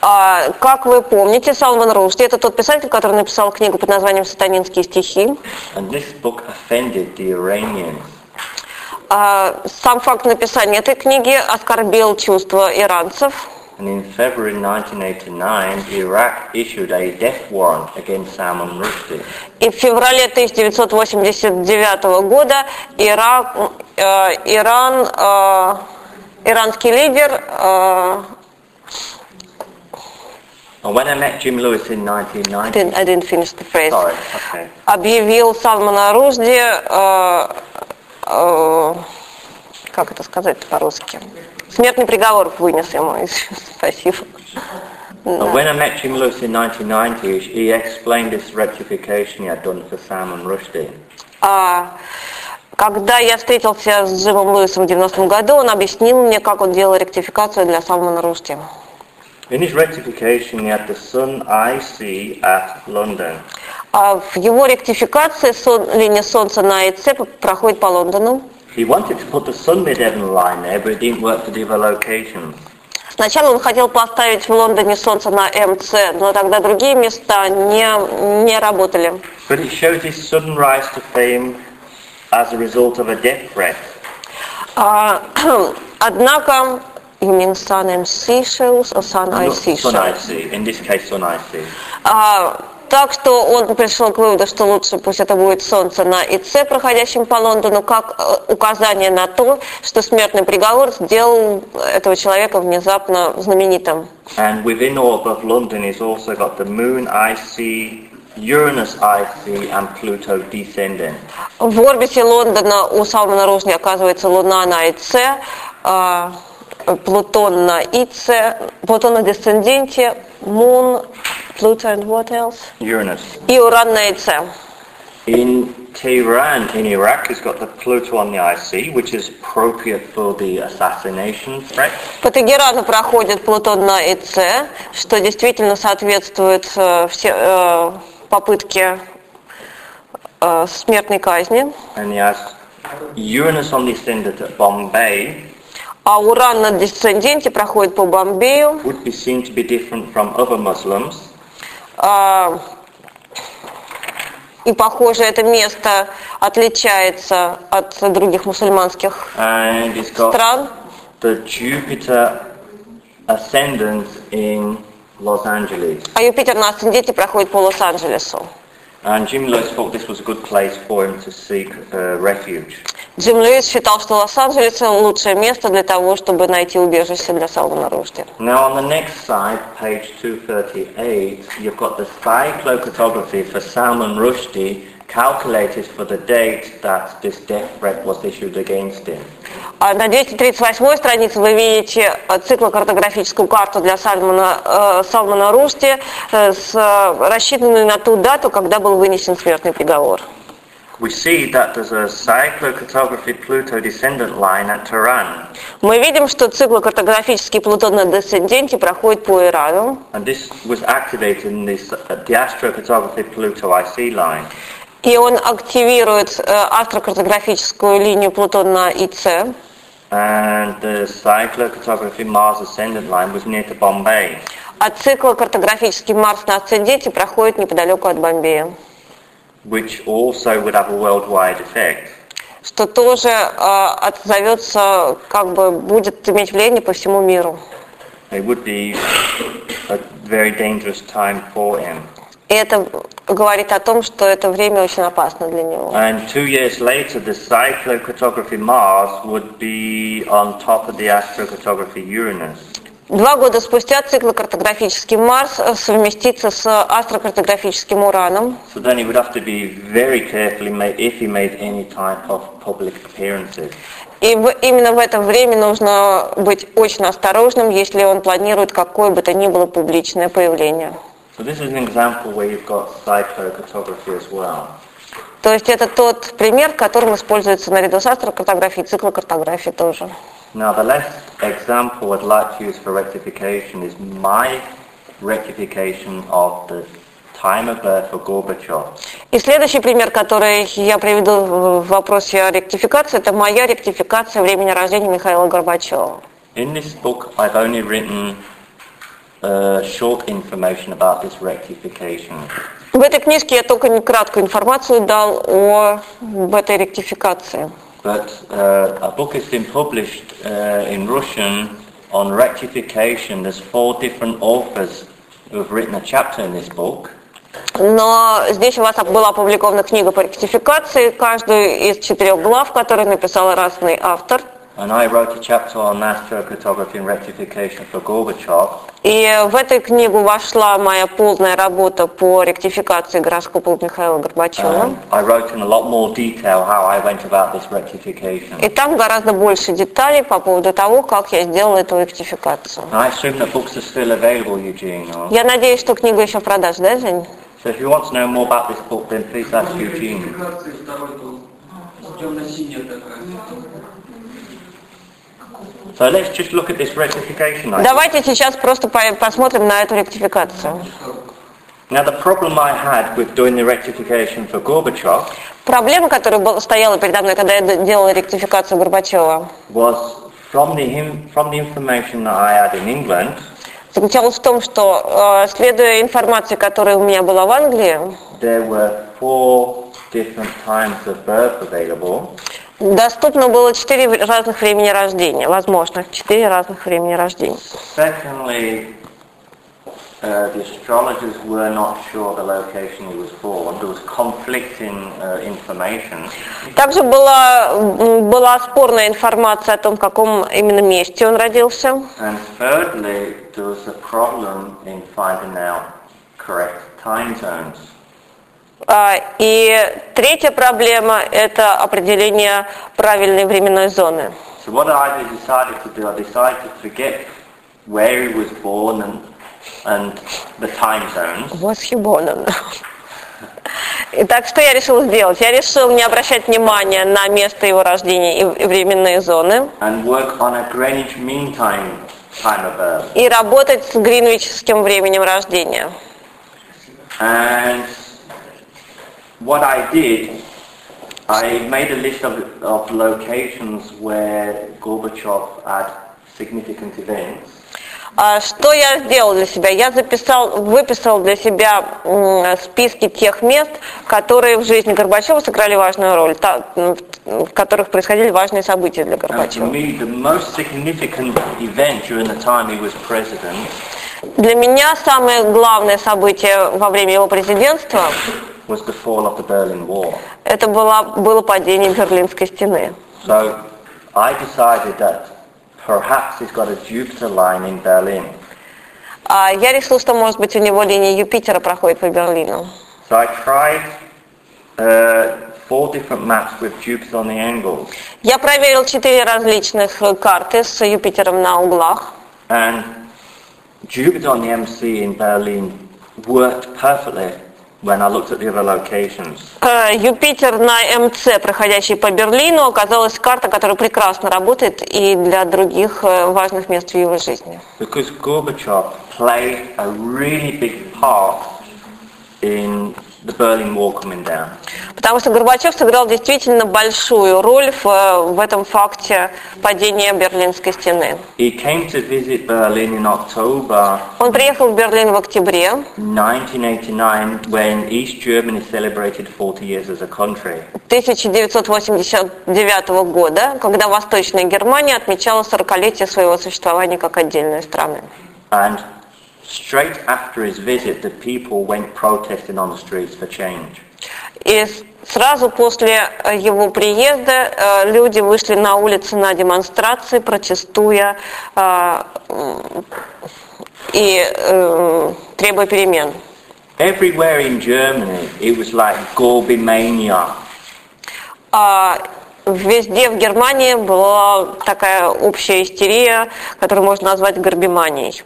А, как вы помните, Салман Рушди – это тот писатель, который написал книгу под названием «Сатанинские стихи». And this book offended the Iranians. А, сам факт написания этой книги оскорбил чувства иранцев. And in February 1989, Iraq issued a death warrant against Salman Rushdie. И в феврале 1989 года Ирак, э, Иран, э, иранский лидер э, when I met Jim Lewis in 1990, didn't- I didn't finish the phrase. sorry, okay. объявил Салмана Ружди, э, э, как это сказать по-русски, смертный приговор вынес ему. Спасибо. When I met Jim Lewis in 1990, he explained this rectification he had done for Salman Rushdie. А, когда я встретился с Джимом Луисом в 90-м году, он объяснил мне, как он делал ректификацию для Салмана Рушди. In his rectification, he had the Sun IC at London. А в его ректификации сон- линия Солнца на ИЦ проходит по Лондону. He wanted to put the Sun Midheaven line there, but it didn't work for the other locations. Сначала он хотел поставить в Лондоне Солнце на МЦ, но тогда другие места не, не работали. But it shows his sudden rise to fame as a result of a death threat. А, однако, you mean Sun MC shows or Sun Not IC Sun shows? IC, in this case Sun IC. А, Так что он пришел к выводу, что лучше пусть это будет Солнце на ИЦ, проходящем по Лондону, как э, указание на то, что смертный приговор сделал этого человека внезапно знаменитым. And within orb of London is also got the Moon IC, Uranus IC, and Pluto descending. В орбите Лондона у Салмана Ружни оказывается Луна на ИЦ, Плутон на ИЦ, Плутон на десценденте, Мун, Pluto and what else? Uranus. И Уран на ИЦ. In Tehran, in Iraq, it's got the Pluto on the IC, which is appropriate for the assassination threat. По Тегерану проходит Плутон на ИЦ, что действительно соответствует э, все, э, попытке э, смертной казни. And he has Uranus on the ascendant at Bombay, А Уран на десценденте проходит по Бомбею. would be seen to be different from other Muslims. А, И, похоже, это место отличается от других мусульманских And it's got стран. the Jupiter ascendant in Los Angeles. А Юпитер на асценденте проходит по Лос-Анджелесу. And Jim Lewis thought this was a good place for him to seek uh, refuge. Джим Льюис считал, что Лос-Анджелес лучшее место для того, чтобы найти убежище для Салмана Рушди. Now on the next side, page 238, you've got the cyclocartography for Salman Rushdie calculated for the date that this death threat was issued against him. А на 238 странице вы видите э, циклокартографическую карту для Сальмана, э, Салмана Рушди, э, с, э, рассчитанную на ту дату, когда был вынесен смертный приговор. We see that there's a cyclocartography Pluto descendant line at Tehran. Мы видим, что циклокартографический Плутон на десценденте проходит по Ирану, And this was activated in this, uh, the astrocartography Pluto IC line. и он активирует э, астрокартографическую линию Плутон на ИЦ, And the cyclocartography Mars ascendant line was near to Bombay. а циклокартографический Марс на асценденте проходит неподалеку от Бомбея, which also would have a worldwide effect. что тоже э, отзовется, как бы будет иметь влияние по всему миру. It would be a very dangerous time for him. И это говорит о том, что это время очень опасно для него. And two years later, the cyclocartography Mars would be on top of the astrocartography Uranus. Два года спустя циклокартографический Марс совместится с астрокартографическим Ураном, So then he would have to be very careful if he made any type of public appearances. И в- именно в это время нужно быть очень осторожным, если он планирует какое бы то ни было публичное появление. So this is an example where you've got cyclocartography as well. То есть это тот пример, которым используется наряду с астрокартографией, циклокартографией тоже. Now the last example I'd like to use for rectification is my rectification of the time of birth for Gorbachev. И следующий пример, который я приведу в вопросе о ректификации, это моя ректификация времени рождения Михаила Горбачева. In this book I've only written uh, short information about this rectification. В этой книжке я только краткую информацию дал о об этой ректификации. But uh, a book has been published uh, in Russian on rectification. There's four different authors who have written a chapter in this book. Но здесь у вас была опубликована книга по ректификации, каждую из четырех глав, которые написал разный автор. And I wrote a chapter on astrocartography and rectification for Gorbachev. И в эту книгу вошла моя полная работа по ректификации гороскопа Михаила Горбачева. Um. И там гораздо больше деталей по поводу того, как я сделала эту ректификацию. I assume that books are still available, Eugene. Or? Я надеюсь, что книга еще в продаже, да, Жень? So if you want to know more about this book, then please ask Eugene. Публикации второй был темно-синяя такая. So let's just look at this rectification. item. Давайте сейчас просто по- посмотрим на эту ректификацию. Now the problem I had with doing the rectification for Gorbachev Проблема, которая стояла передо мной, когда я делала ректификацию Горбачева, was from the, from the information that I had in England, заключалась в том, что, э, следуя информации, которая у меня была в Англии, there were four different times of birth available. Доступно было четыре разных времени рождения, возможно, четыре разных времени рождения. Secondly, uh, the astrologers were not sure the location he was born. There was conflicting uh, information. Также была, была спорная информация о том, в каком именно месте он родился. And thirdly, there was a problem in finding out correct time zones. А, И третья проблема – это определение правильной временной зоны. So what I decided to do, I decided to forget where he was born and, and the time zones. Восхибонен. Итак, что я решил сделать? Я решил не обращать внимания на место его рождения и и временные зоны and work on a Greenwich Mean Time time of birth. и работать с гринвичским временем рождения. And what I did, I made a list of, of locations where Gorbachev had significant events. А Что я сделал для себя? Я записал, выписал для себя списки тех мест, которые в жизни Горбачева сыграли важную роль, в которых происходили важные события для Горбачева. Для меня самое главное событие во время его президентства was the fall of the Berlin Wall. это было, было падение Берлинской стены. So I decided that perhaps he's got a Jupiter line in Berlin. А я решил, что, может быть, у него линия Юпитера проходит по Берлину. So I tried uh, four different maps with Jupiter on the angles. Я проверил четыре различных э, карты с Юпитером на углах. And Jupiter on the MC in Berlin worked perfectly When I looked at the other locations. Э, Юпитер на МЦ, проходящий по Берлину, оказалась карта, которая прекрасно работает и для других э, важных мест в его жизни. Because Gorbachev played a really big part in Потому что Горбачев сыграл действительно большую роль в, э, в этом факте падения Берлинской стены. He came to visit Berlin in October Он приехал в Берлин в октябре 1989 when East Germany celebrated 40 years as a country. 1989 года, когда Восточная Германия отмечала 40-летие своего существования как отдельной страны. And straight after his visit, the people went protesting on the streets for change. И сразу после э, его приезда э, люди вышли на улицы на демонстрации, протестуя э, и требуя перемен. Everywhere in Germany, it was like Gorby mania. А везде в Германии была такая общая истерия, которую можно назвать горбиманией.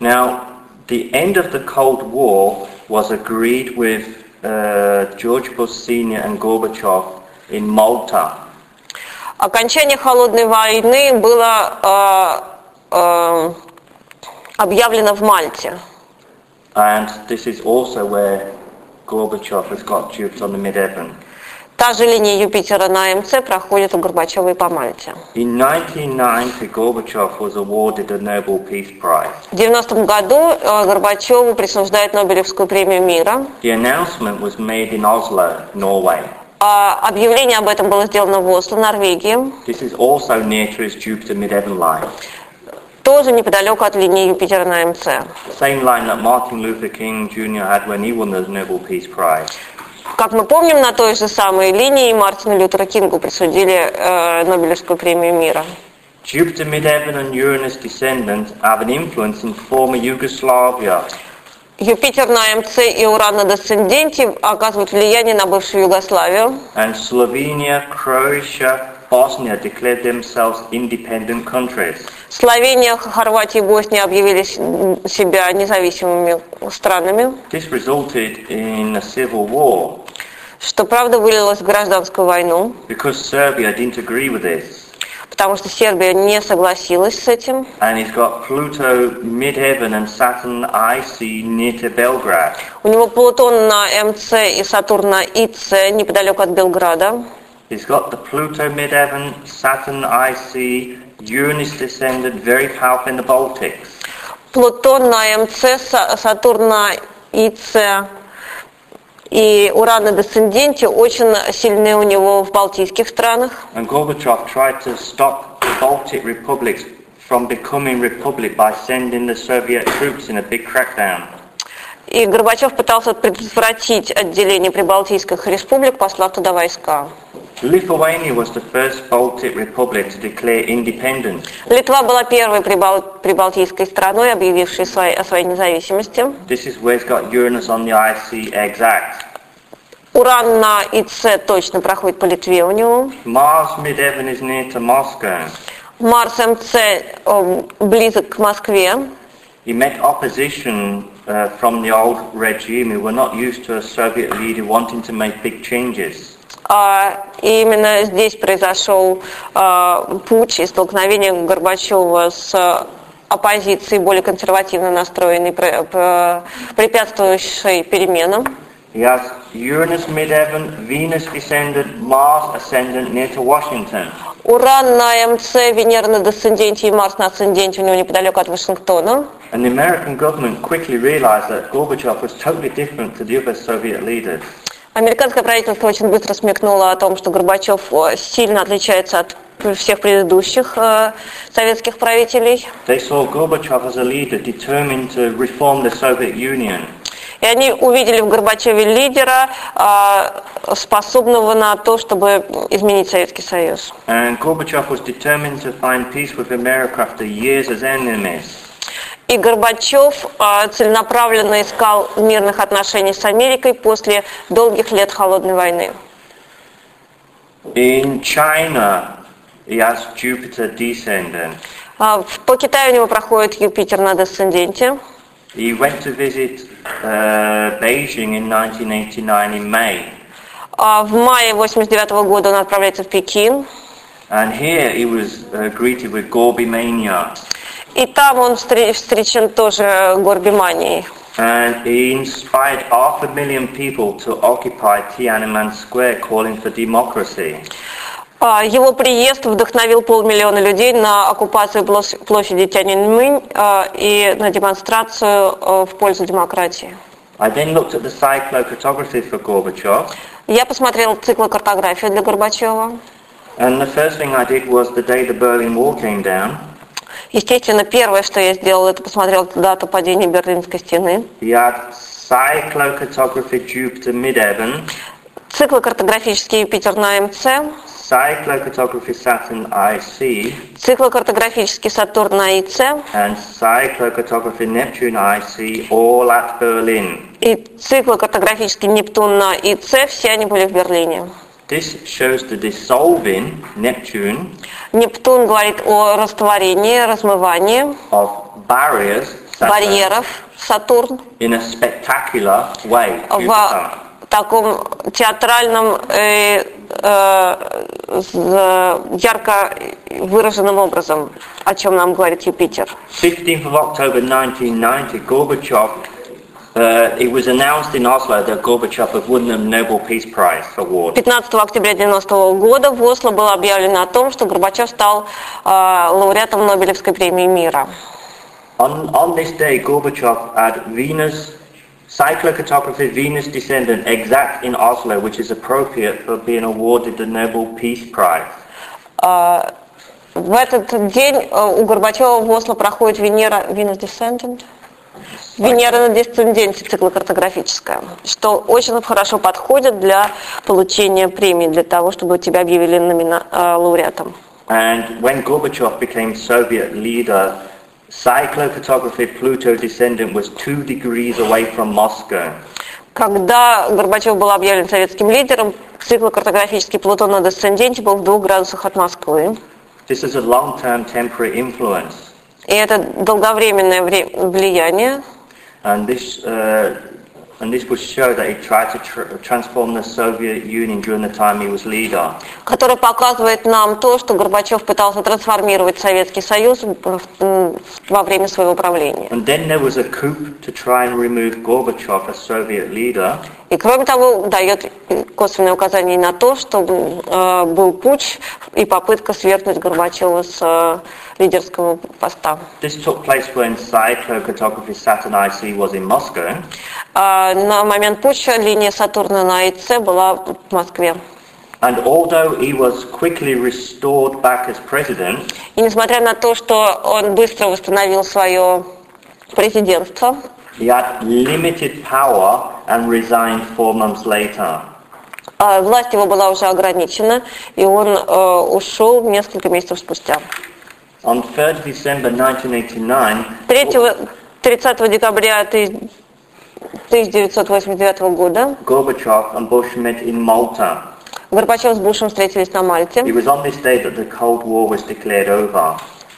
Now, the end of the Cold War was agreed with uh, George Bush Sr. and Gorbachev in Malta. Окончание холодной войны было э, э, объявлено в Мальте. And this is also where Gorbachev has got Jupiter on the mid-heaven. Та же линия Юпитера на МЦ проходит у Горбачева и по Мальте. In 1990, Gorbachev was awarded a Nobel Peace Prize. В 90 году э, Горбачеву присуждают Нобелевскую премию мира. The announcement was made in Oslo, Norway. А Объявление об этом было сделано в Осло, Норвегии, This is also near to his Jupiter mid-heaven line. тоже неподалеку от линии Юпитера на МЦ. The same line that Martin Luther King Jr. had when he won the Nobel Peace Prize. Как мы помним, на той же самой линии Мартину Лютера Кингу присудили э, Нобелевскую премию мира. Jupiter mid-heaven and Uranus descendants have an influence in former Yugoslavia. Юпитер на МЦ и Уран на Десценденте оказывают влияние на бывшую Югославию. And Slovenia, Croatia, Bosnia declared themselves independent countries. Словения, Хорватия и Босния объявили себя независимыми странами, This resulted in a civil war что, правда, вылилось в гражданскую войну, because Serbia didn't agree with this. потому что Сербия не согласилась с этим. And he's got Pluto mid-heaven and Saturn IC near to Belgrade. У него Плутон на МЦ и Сатурн на ИЦ неподалеку от Белграда. He's got the Pluto mid-heaven, Saturn IC, Uranus descendant, very powerful in the Baltics. Плутон на МЦ, Са- Сатурн на ИЦ и Уран на Десценденте очень сильны у него в балтийских странах. And Gorbachev tried to stop the Baltic republics from becoming republic by sending the Soviet troops in a big crackdown. И Горбачев пытался предотвратить отделение прибалтийских республик, послав туда войска. Lithuania was the first Baltic republic to declare independence. Литва была первой прибал- прибалтийской страной, объявившей свои- о своей независимости. This is where it's got Uranus on the IC exact. Уран на ИЦ точно проходит по Литве у него. Mars midheaven is near to Moscow. Марс МЦ э, близок к Москве. He met opposition uh, from the old regime who were not used to a Soviet leader wanting to make big changes. А, И именно здесь произошел а, путь и столкновение Горбачева с оппозицией более консервативно настроенной, пре- пре- препятствующей переменам. Has Uranus midheaven, Venus descendant, Mars ascendant near to Washington. Уран на МЦ, Венера на десценденте и Марс на асценденте у него неподалеку от Вашингтона. And the American government quickly realized that Gorbachev was totally different to the other Soviet leaders. Американское правительство очень быстро смекнуло о том, что Горбачев э, сильно отличается от всех предыдущих э, советских правителей. They saw Gorbachev as a leader determined to reform the Soviet Union. И они увидели в Горбачеве лидера, э, способного на то, чтобы изменить Советский Союз. And Gorbachev was determined to find peace with America after years as enemies. И Горбачев э, целенаправленно искал мирных отношений с Америкой после долгих лет холодной войны. In China, he has Jupiter descendant. А, По Китаю у него проходит Юпитер на десценденте. He went to visit uh, Beijing in 1989 in May. А В мае 89 года он отправляется в Пекин. And here he was uh, greeted with Gorby mania. И там он встре- встречен тоже горбиманией. And he inspired half a million people to occupy Tiananmen Square calling for democracy. А, Его приезд вдохновил полмиллиона людей на оккупацию площ- площади Тяньаньмэнь а, и на демонстрацию а, в пользу демократии. I then looked at the cyclocartography for Gorbachev. Я посмотрел циклокартографию для Горбачева. And the first thing I did was the day the Berlin Wall came down, Естественно, первое, что я сделал, это посмотрел дату падения Берлинской стены. Циклокартографический Юпитер на МЦ, cyclocartography Saturn IC, циклокартографический Сатурн на ИЦ and cyclocartography Neptune IC all at Berlin. и циклокартографический Нептун на ИЦ, все они были в Берлине. This shows the dissolving Neptune Нептун говорит о растворении, размывании of barriers Saturn, барьеров Сатурн in a spectacular way. В таком театральном, э, э, ярко выраженным образом, о чем нам говорит Юпитер. 15th of October 1990, Gorbachev, it was announced in Oslo that Gorbachev had won the Nobel Peace Prize award. 15 октября 90 года в Осло было объявлено о том, что Горбачев стал э, лауреатом Нобелевской премии мира. On, on this day, Gorbachev had Venus, cyclocartography Venus descendant exact in Oslo, which is appropriate for being awarded the Nobel Peace Prize. А, В этот день э, у Горбачева в Осло проходит Венера, Venus Descendant? Венера на десценденте циклокартографическая, что очень хорошо подходит для получения премии, для того, чтобы тебя объявили номина- э, лауреатом. And when Gorbachev became Soviet leader, cyclocartography Pluto descendant was two degrees away from Moscow. Когда Горбачев был объявлен советским лидером, циклокартографический Плутон на десценденте был в двух градусах от Москвы. This is a long-term temporary influence. И это долговременное вре- влияние, And this, uh, and this would show that he tried to tr- transform the Soviet Union during the time he was leader. которое показывает нам то, что Горбачев пытался трансформировать Советский Союз во время своего правления. And then there was a coup to try and remove Gorbachev as Soviet leader. И кроме того, дает косвенное указание на то, что э, был путь и попытка свергнуть Горбачева с э, лидерского поста. This took place when Saturn IC was in Moscow. А на момент путча линия Сатурна на ИЦ была в Москве. And although he was quickly restored back as president, И несмотря на то, что он быстро восстановил свое президентство, he had limited power and resigned four months later. а власть его была уже ограничена, и он э, ушел несколько месяцев спустя. On 3rd December 1989, 3, 30 декабря ты- 1989 года Gorbachev and Bush met in Malta. Горбачев с Бушем встретились на It Мальте. was on this day that the Cold War was declared over.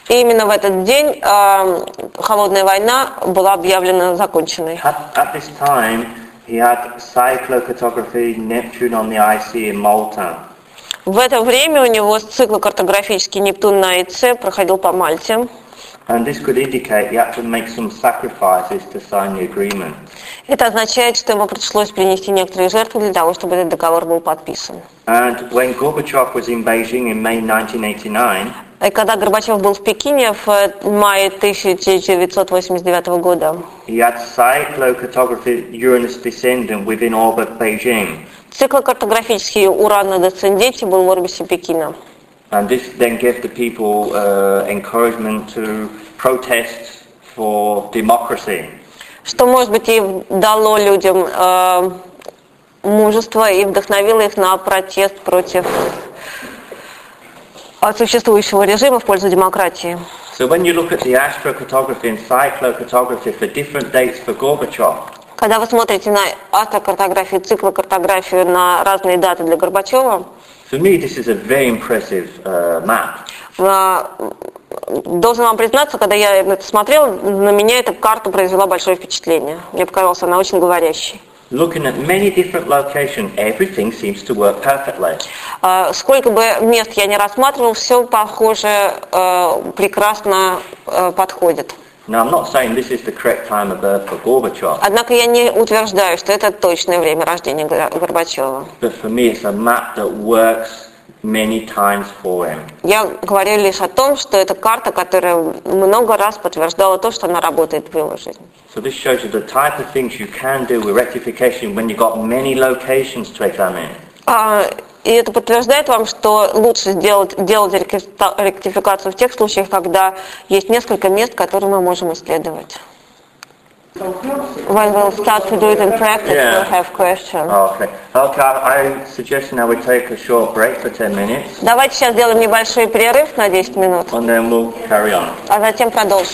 И именно в этот день э, холодная война была объявлена законченной. At, at this time, he had cyclocartography Neptune on the IC in Malta. В это время у него циклокартографический Нептун на ИЦ проходил по Мальте. And this could indicate he had to make some sacrifices to sign the agreement. Это означает, что ему пришлось принести некоторые жертвы для того, чтобы этот договор был подписан. And when Gorbachev was in Beijing in May 1989, И когда Горбачев был в Пекине в э, мае 1989 года, he had cyclocartography Uranus descendant within orbit Beijing. циклокартографический уран на десценденте был в орбисе Пекина. And this then gave the people uh, encouragement to protest for democracy. Что, может быть, и дало людям э, мужество и вдохновило их на протест против э, существующего режима в пользу демократии. So when you look at the astrocartography and cyclocartography for different dates for Gorbachev, Когда вы смотрите на астрокартографию, циклокартографию на разные даты для Горбачева, to me this is a very impressive uh, map. э, должен вам признаться, когда я это смотрел, на меня эта карта произвела большое впечатление. Мне показалось, она очень говорящей. Looking at many different locations, everything seems to work perfectly. Э, Сколько бы мест я не рассматривал, все похоже э, прекрасно э, подходит. Now I'm not saying this is the correct time of birth for Gorbachev, Однако я не утверждаю, что это точное время рождения Гор- Горбачева. but for me it's a map that works many times for him. Я говорю лишь о том, что это карта, которая много раз подтверждала то, что она работает в его жизни. So this shows you the type of things you can do with rectification when you've got many locations to examine. А, И это подтверждает вам, что лучше сделать, делать ректи- ректификацию в тех случаях, когда есть несколько мест, которые мы можем исследовать. When we'll start to do it in practice, Yeah. we'll have questions. Okay. Okay, I suggest now we take a short break for 10 minutes Давайте сейчас сделаем небольшой перерыв на 10 минут, and then we'll carry on. а затем продолжим.